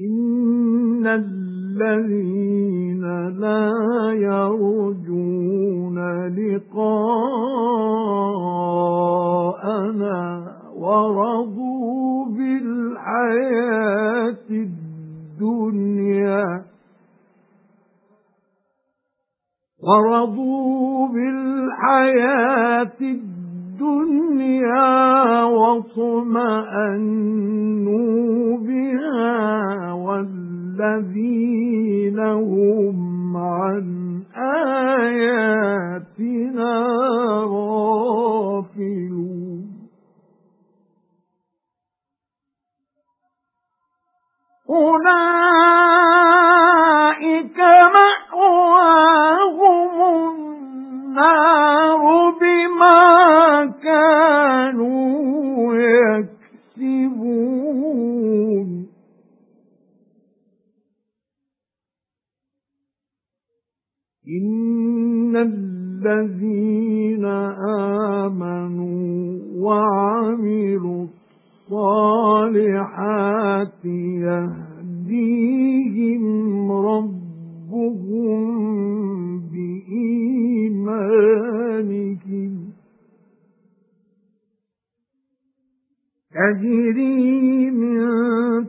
إِنَّ الَّذِينَ لَا يَرْجُونَ لِقَاءَنَا وَرَضُوا بِالْحَيَاةِ الدُّنْيَا وَرَضُوا بِالْحَيَاةِ الدُّنْيَا وَاطْمَأَنُّوا وَالَّذِينَ هُمْ عَنْ آيَاتِنَا غَافِلُونَ. أُولَئِكَ مَأْوَاهُمُ النَّارُ بِمَا كَانُوا إِنَّ الَّذِينَ آمَنُوا وَعَمِلُوا الصَّالِحَاتِ يَهْدِيهِمْ رَبُّهُم بِإِيمَانِهِمْ تَجْرِي مِن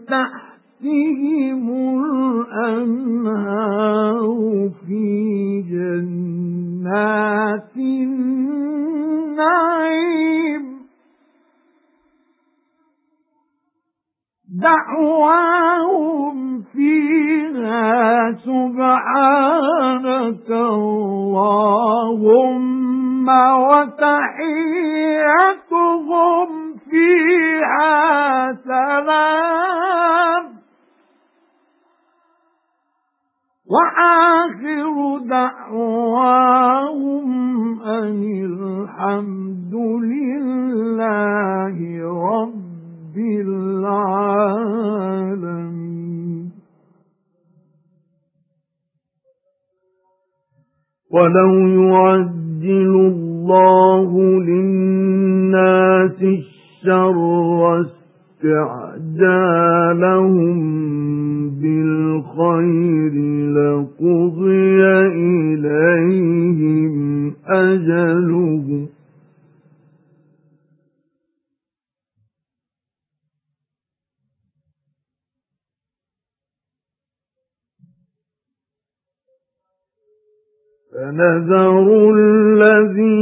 تَحْتِهِمُ الْأَنْهَارُ فِي جَنَّاتِ النَّعِيمِ. دَعْوَاهُمْ فِيهَا سُبْحَانَكَ اللَّهُمَّ وَتَحِيَّتُهُمْ فِيهَا سَلَامٌ وَآخِرُ دَعْوَاهُمْ أَنِ الْحَمْدُ لِلَّهِ رَبِّ الْعَالَمِينَ. وَلَوْ يُعَجِّلُ اللَّهُ لِلنَّاسِ الشَّرَّ اسْتِعْجَالَهُم بِالْخَيْرِ لَقُضِيَ إِلَيْهِمْ أَجَلُهُمْ. فَنَذَرُ الَّذِينَ